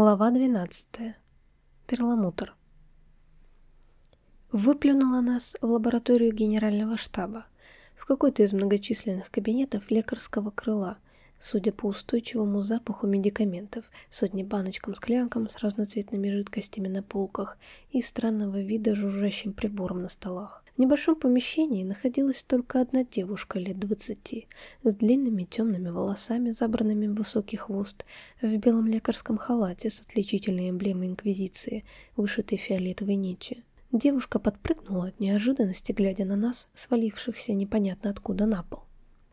Глава 12. Перламутр. Выплюнула нас в лабораторию генерального штаба, в какой-то из многочисленных кабинетов лекарского крыла, судя по устойчивому запаху медикаментов, сотни баночкам-склянкам с разноцветными жидкостями на полках и странного вида жужжащим прибором на столах. В небольшом помещении находилась только одна девушка лет двадцати, с длинными темными волосами, забранными в высокий хвост, в белом лекарском халате с отличительной эмблемой Инквизиции, вышитой фиолетовой нитью. Девушка подпрыгнула от неожиданности, глядя на нас, свалившихся непонятно откуда на пол.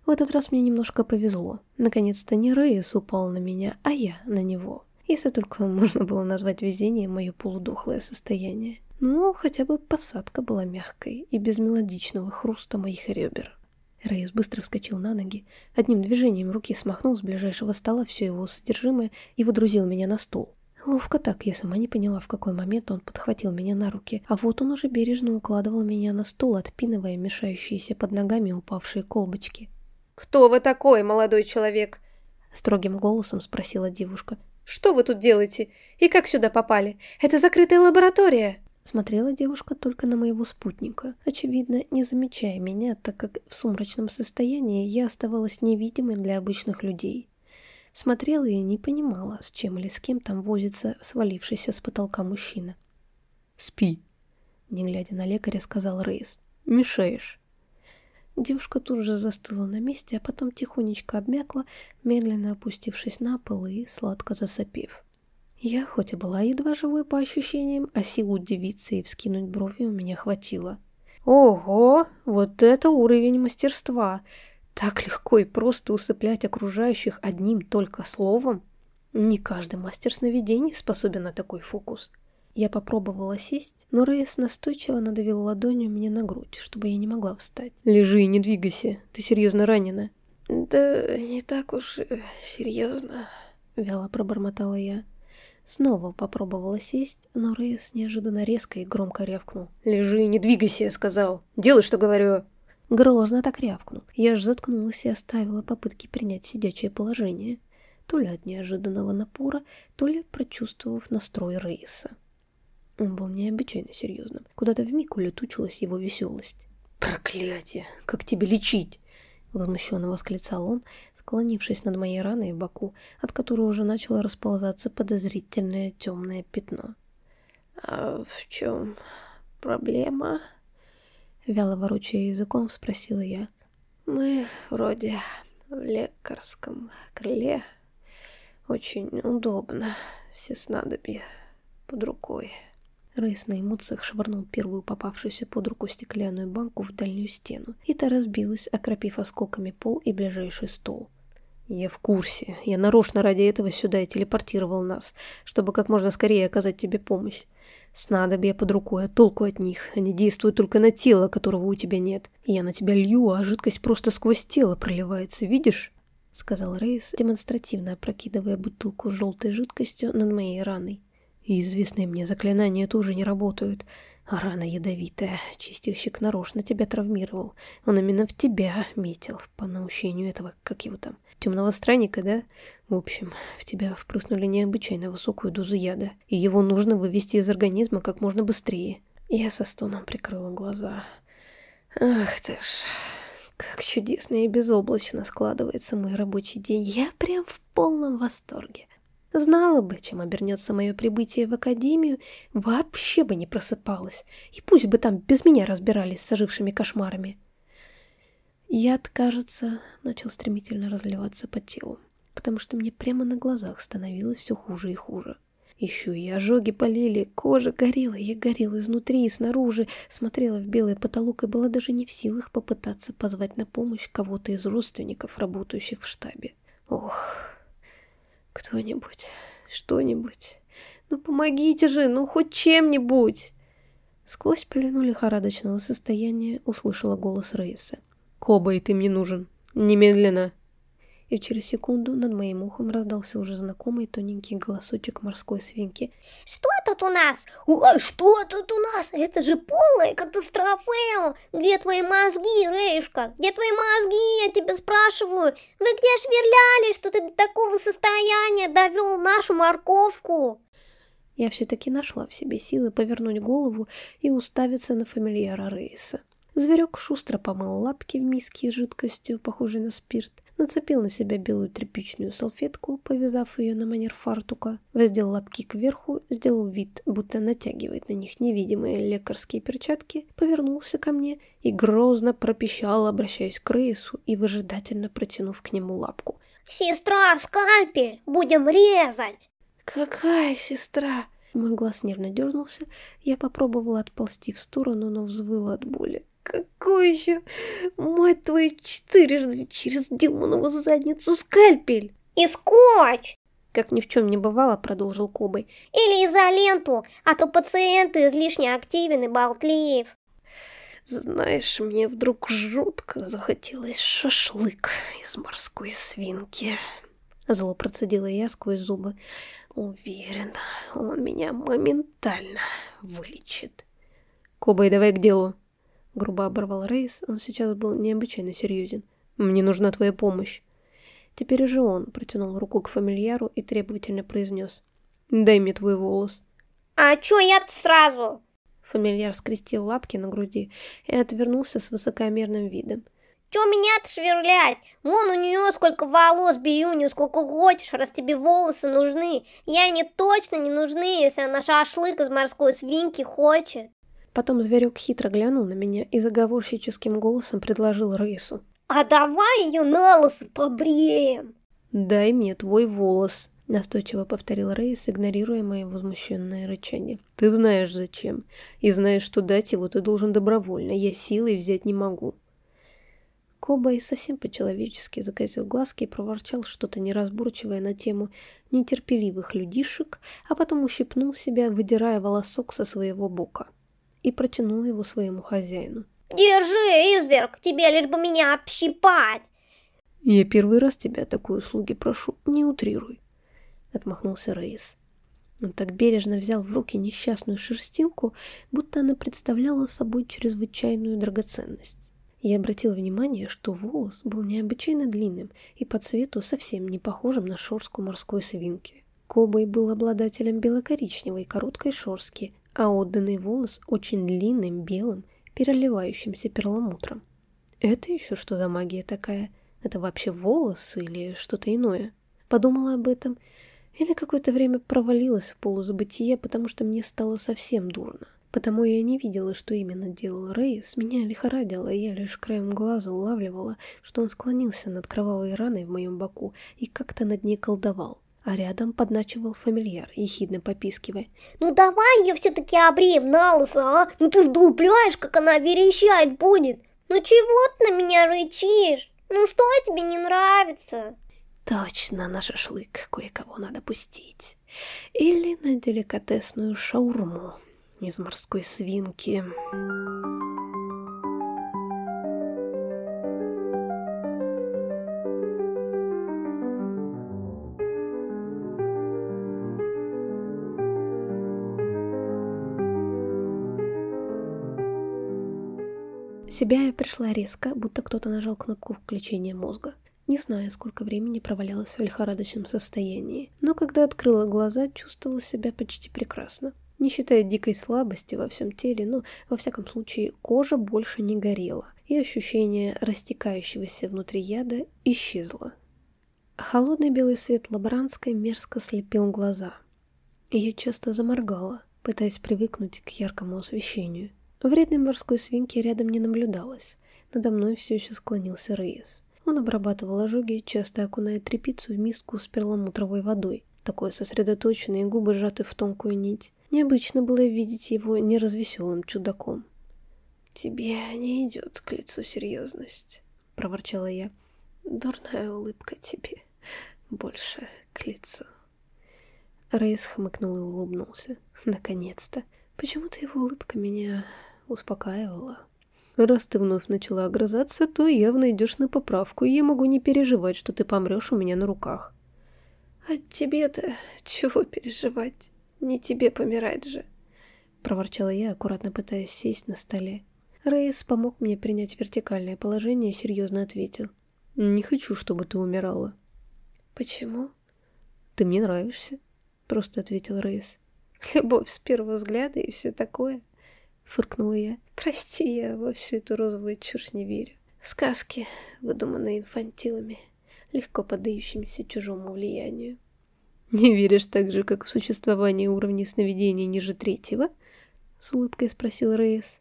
В этот раз мне немножко повезло. Наконец-то не Рейс упал на меня, а я на него. Если только можно было назвать везением мое полудохлое состояние. Ну, хотя бы посадка была мягкой и без мелодичного хруста моих ребер. Рейс быстро вскочил на ноги, одним движением руки смахнул с ближайшего стола все его содержимое и водрузил меня на стол. Ловко так, я сама не поняла, в какой момент он подхватил меня на руки, а вот он уже бережно укладывал меня на стол, отпинывая мешающиеся под ногами упавшие колбочки. «Кто вы такой, молодой человек?» Строгим голосом спросила девушка. «Что вы тут делаете? И как сюда попали? Это закрытая лаборатория!» Смотрела девушка только на моего спутника, очевидно, не замечая меня, так как в сумрачном состоянии я оставалась невидимой для обычных людей. Смотрела и не понимала, с чем или с кем там возится свалившийся с потолка мужчина. «Спи», — не глядя на лекаря, сказал Рейс. «Мешаешь». Девушка тут же застыла на месте, а потом тихонечко обмякла, медленно опустившись на пол и сладко засопев. Я, хоть и была едва живой по ощущениям, а сил удивиться и вскинуть брови у меня хватило. Ого, вот это уровень мастерства! Так легко и просто усыплять окружающих одним только словом. Не каждый мастер сновидений способен на такой фокус. Я попробовала сесть, но Рейс настойчиво надавил ладонью мне на грудь, чтобы я не могла встать. «Лежи и не двигайся, ты серьезно ранена». «Да не так уж серьезно», — вяло пробормотала я. Снова попробовала сесть, но Рейс неожиданно резко и громко рявкнул. «Лежи, не двигайся», — сказал. «Делай, что говорю». Грозно так рявкнул. Я ж заткнулась и оставила попытки принять сидячее положение. То ли от неожиданного напора, то ли прочувствовав настрой Рейса. Он был необычайно серьезным. Куда-то вмиг улетучилась его веселость. «Проклятие! Как тебе лечить?» Возмущенно восклицал он, склонившись над моей раной в боку, от которой уже начало расползаться подозрительное темное пятно. «А в чем проблема?» Вяло ворочая языком, спросила я. «Мы вроде в лекарском крыле. Очень удобно, все снадобья под рукой». Рейс на эмоциях швырнул первую попавшуюся под руку стеклянную банку в дальнюю стену, и та разбилась, окропив осколками пол и ближайший стол. «Я в курсе. Я нарочно ради этого сюда и телепортировал нас, чтобы как можно скорее оказать тебе помощь. Снадобья под рукой, а толку от них. Они действуют только на тело, которого у тебя нет. Я на тебя лью, а жидкость просто сквозь тело проливается, видишь?» — сказал Рейс, демонстративно опрокидывая бутылку с желтой жидкостью над моей раной. И известные мне заклинания тоже не работают. А рана ядовитая. Чистильщик нарочно тебя травмировал. Он именно в тебя метил, по наущению этого, как его там, темного странника, да? В общем, в тебя впрыснули необычайно высокую дозу яда, и его нужно вывести из организма как можно быстрее. Я со стоном прикрыла глаза. Ах ты ж, как чудесно и безоблачно складывается мой рабочий день. Я прям в полном восторге. Знала бы, чем обернется мое прибытие в академию, вообще бы не просыпалась, и пусть бы там без меня разбирались с ожившими кошмарами. Яд, кажется, начал стремительно разливаться по телу, потому что мне прямо на глазах становилось все хуже и хуже. Еще и ожоги болели, кожа горела, я горела изнутри и снаружи, смотрела в белый потолок и была даже не в силах попытаться позвать на помощь кого-то из родственников, работающих в штабе. Ох... Кто-нибудь, что-нибудь. Ну помогите же, ну хоть чем-нибудь. Сквозь пелену лихорадочного состояния услышала голос Рейса. «Коба, и ты мне нужен. Немедленно!» И через секунду над моим ухом раздался уже знакомый тоненький голосочек морской свинки. «Что тут у нас? Ой, что тут у нас? Это же полная катастрофа! Где твои мозги, Рейшка? Где твои мозги, я тебя спрашиваю? Вы где шверлялись, что ты до такого состояния довел нашу морковку?» Я все-таки нашла в себе силы повернуть голову и уставиться на фамильяра Рейса. Зверек шустро помыл лапки в миске с жидкостью, похожей на спирт, нацепил на себя белую тряпичную салфетку, повязав ее на манер фартука, воздел лапки кверху, сделал вид, будто натягивает на них невидимые лекарские перчатки, повернулся ко мне и грозно пропищал, обращаясь к Рейсу и выжидательно протянув к нему лапку. «Сестра, скальпель! Будем резать!» «Какая сестра?» Мой глаз нервно дернулся, я попробовала отползти в сторону, но взвыла от боли. Какой еще, мать твою, четырежды через демонову задницу скальпель? И скотч! Как ни в чем не бывало, продолжил Кобой. Или изоленту, а то пациенты излишне активен и болтлив. Знаешь, мне вдруг жутко захотелось шашлык из морской свинки. Зло процедила я сквозь зубы. Уверена, он меня моментально вылечит. Кобой, давай к делу. Грубо оборвал Рейс, он сейчас был необычайно серьезен. «Мне нужна твоя помощь». Теперь уже он протянул руку к фамильяру и требовательно произнес. «Дай мне твой волос». «А чё я-то сразу?» Фамильяр скрестил лапки на груди и отвернулся с высокомерным видом. Чё меня-то шверлять? Вон у нее сколько волос, бери у нее сколько хочешь, раз тебе волосы нужны. Я не точно не нужны, если она шашлык из морской свинки хочет. Потом зверек хитро глянул на меня и заговорщическим голосом предложил Рейсу. «А давай ее на лысо побреем!» «Дай мне твой волос!» Настойчиво повторил Рейс, игнорируя мое возмущенное рычание. «Ты знаешь зачем. И знаешь, что дать его ты должен добровольно. Я силой взять не могу». Кобай совсем по-человечески закатил глазки и проворчал что-то неразборчивое на тему нетерпеливых людишек, а потом ущипнул себя, выдирая волосок со своего бока и протянул его своему хозяину. «Держи, изверг, тебе лишь бы меня общипать!» «Я первый раз тебя о такой услуге прошу, не утрируй», — отмахнулся Рейс. Он так бережно взял в руки несчастную шерстинку, будто она представляла собой чрезвычайную драгоценность. Я обратил внимание, что волос был необычайно длинным и по цвету совсем не похожим на шорстку морской свинки. Кобой был обладателем белокоричневой короткой шорстки, а отданный волос очень длинным, белым, переливающимся перламутром. Это еще что за магия такая? Это вообще волос или что-то иное? Подумала об этом и на какое-то время провалилась в полузабытие, потому что мне стало совсем дурно. Потому я не видела, что именно делал Рейс, меня лихорадило, и я лишь краем глаза улавливала, что он склонился над кровавой раной в моем боку и как-то над ней колдовал а рядом подначивал фамильяр, ехидно попискивая. «Ну давай ее все-таки обреем на лысо, а? Ну ты вдупляешь, как она верещать будет! Ну чего ты на меня рычишь? Ну что тебе не нравится?» «Точно на шашлык кое-кого надо пустить. Или на деликатесную шаурму из морской свинки». Себя я пришла резко, будто кто-то нажал кнопку включения мозга. Не знаю, сколько времени провалялась в лихорадочном состоянии, но когда открыла глаза, чувствовала себя почти прекрасно. Не считая дикой слабости во всем теле, но, во всяком случае, кожа больше не горела, и ощущение растекающегося внутри яда исчезло. Холодный белый свет лаборанской мерзко слепил глаза. Я часто заморгала, пытаясь привыкнуть к яркому освещению. Вредной морской свинки рядом не наблюдалось. Надо мной все еще склонился Рейс. Он обрабатывал ожоги, часто окуная тряпицу в миску с перламутровой водой. Такой сосредоточенный, губы сжаты в тонкую нить. Необычно было видеть его неразвеселым чудаком. «Тебе не идет к лицу серьезность», — проворчала я. «Дурная улыбка тебе больше к лицу». Рейс хмыкнул и улыбнулся. Наконец-то. Почему-то его улыбка меня успокаивала. Раз ты вновь начала огрызаться, то явно идешь на поправку, и я могу не переживать, что ты помрешь у меня на руках. А тебе-то чего переживать? Не тебе помирать же. Проворчала я, аккуратно пытаясь сесть на столе. Рейс помог мне принять вертикальное положение и серьезно ответил. «Не хочу, чтобы ты умирала». «Почему?» «Ты мне нравишься», — просто ответил Рейс. «Любовь с первого взгляда и все такое», — фыркнула я. «Прости, я во всю эту розовую чушь не верю. Сказки, выдуманные инфантилами, легко поддающимися чужому влиянию». «Не веришь так же, как в существование уровней сновидений ниже третьего?» — с улыбкой спросил Рейс.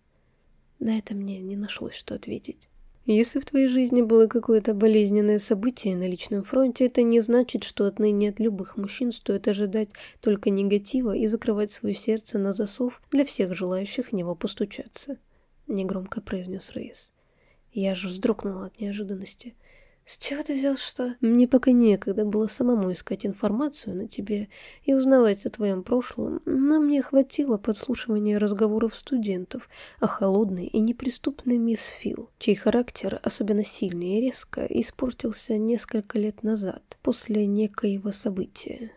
На это мне не нашлось, что ответить. Если в твоей жизни было какое-то болезненное событие на личном фронте, это не значит, что отныне от любых мужчин стоит ожидать только негатива и закрывать свое сердце на засов для всех желающих в него постучаться. Негромко произнес Рейс. Я же вздрогнула от неожиданности. С чего ты взял, что... Мне пока некогда было самому искать информацию на тебе и узнавать о твоем прошлом, но мне хватило подслушивания разговоров студентов о холодной и неприступной мисс Фил, чей характер, особенно сильный и резко, испортился несколько лет назад, после некоего события.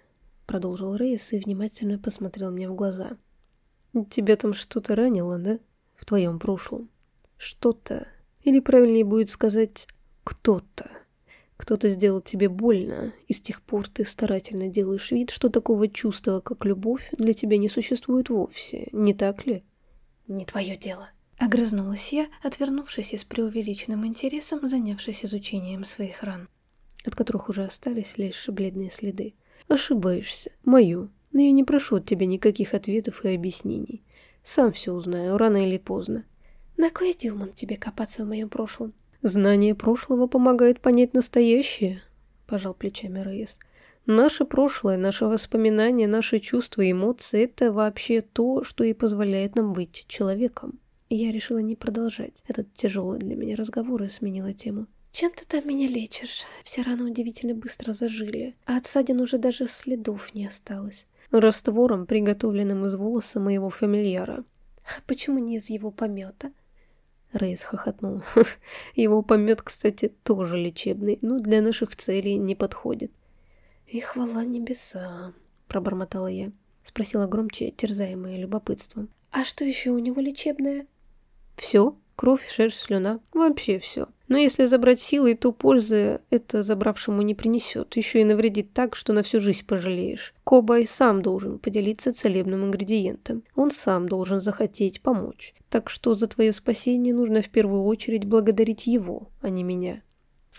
Продолжил Рейс и внимательно посмотрел мне в глаза. Тебя там что-то ранило, да? В твоем прошлом? Что-то... Или правильнее будет сказать кто-то. Кто-то сделал тебе больно, и с тех пор ты старательно делаешь вид, что такого чувства, как любовь, для тебя не существует вовсе, не так ли? Не твое дело. Огрызнулась я, отвернувшись и с преувеличенным интересом занявшись изучением своих ран, от которых уже остались лишь бледные следы. Ошибаешься. Мою. Но я не прошу от тебя никаких ответов и объяснений. Сам все узнаю, рано или поздно. На кой Дилман тебе копаться в моем прошлом? «Знание прошлого помогает понять настоящее», — пожал плечами Рейс. «Наше прошлое, наши воспоминания, наши чувства и эмоции — это вообще то, что и позволяет нам быть человеком». Я решила не продолжать этот тяжелый для меня разговор и сменила тему. «Чем ты там меня лечишь? Все раны удивительно быстро зажили, а от ссадин уже даже следов не осталось». «Раствором, приготовленным из волоса моего фамильяра». «А почему не из его помета?» Рейс хохотнул. Его помет, кстати, тоже лечебный, но для наших целей не подходит. И хвала небесам, пробормотала я. Спросила громче, терзаемая любопытством. А что еще у него лечебное? Все. Кровь, шерсть, слюна. Вообще все. Но если забрать силой, то пользы это забравшему не принесет. Еще и навредит так, что на всю жизнь пожалеешь. Кобай сам должен поделиться целебным ингредиентом. Он сам должен захотеть помочь. Так что за твое спасение нужно в первую очередь благодарить его, а не меня.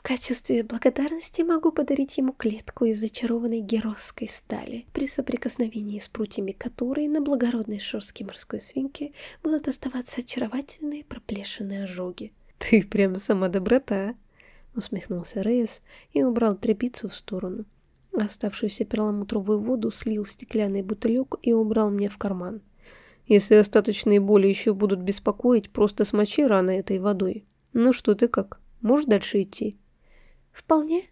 Качестве благодарности могу подарить ему клетку из зачарованной геросской стали, при соприкосновении с прутьями которой на благородной шерстке морской свинки будут оставаться очаровательные проплешинные ожоги. «Ты прям сама доброта!» — усмехнулся Рейс и убрал тряпицу в сторону. Оставшуюся перламутровую воду слил в стеклянный бутылек и убрал мне в карман. «Если остаточные боли еще будут беспокоить, просто смочи раны этой водой. Ну что ты как, можешь дальше идти?» «Вполне».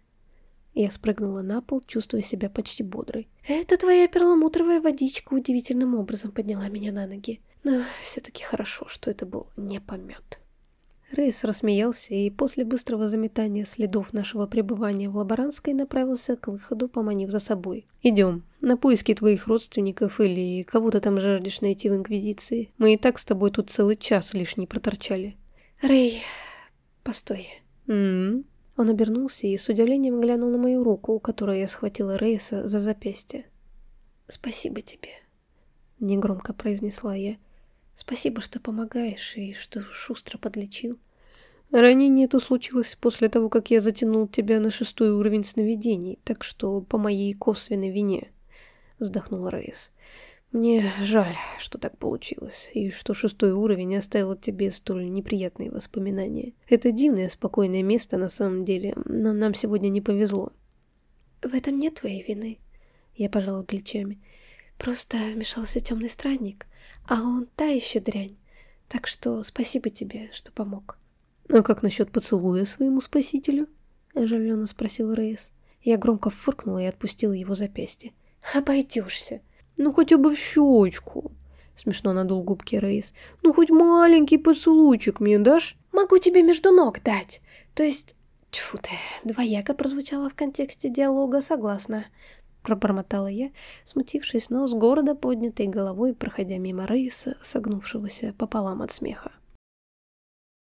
Я спрыгнула на пол, чувствуя себя почти бодрой. «Это твоя перламутровая водичка удивительным образом подняла меня на ноги. Но все-таки хорошо, что это был не помет». Рейс рассмеялся и после быстрого заметания следов нашего пребывания в Лаборанской направился к выходу, поманив за собой. «Идем. На поиски твоих родственников или кого то там жаждешь найти в Инквизиции. Мы и так с тобой тут целый час лишний проторчали». «Рэй, постой». «М-м-м». Он обернулся и с удивлением глянул на мою руку, у которой я схватила Рейса за запястье. «Спасибо тебе», — негромко произнесла я. «Спасибо, что помогаешь и что шустро подлечил». Ранение это случилось после того, как я затянул тебя на шестой уровень сновидений, так что по моей косвенной вине, — вздохнул Рейс. Мне жаль, что так получилось, и что шестой уровень оставил тебе столь неприятные воспоминания. Это дивное, спокойное место на самом деле, но нам сегодня не повезло. В этом нет твоей вины. Я пожала плечами. Просто вмешался темный странник, а он та еще дрянь. Так что спасибо тебе, что помог. А как насчет поцелуя своему спасителю? Оживленно спросил Рейс. Я громко фыркнула и отпустила его запястье. Обойдешься. Ну, хотя бы в щечку. Смешно надул губки Рейс. «Ну, хоть маленький поцелуйчик мне дашь?» «Могу тебе между ног дать. То есть...» Тьфу ты, двояко прозвучало в контексте диалога, согласна. Пробормотала я, смутившись, но с города поднятой головой, проходя мимо Рейса, согнувшегося пополам от смеха.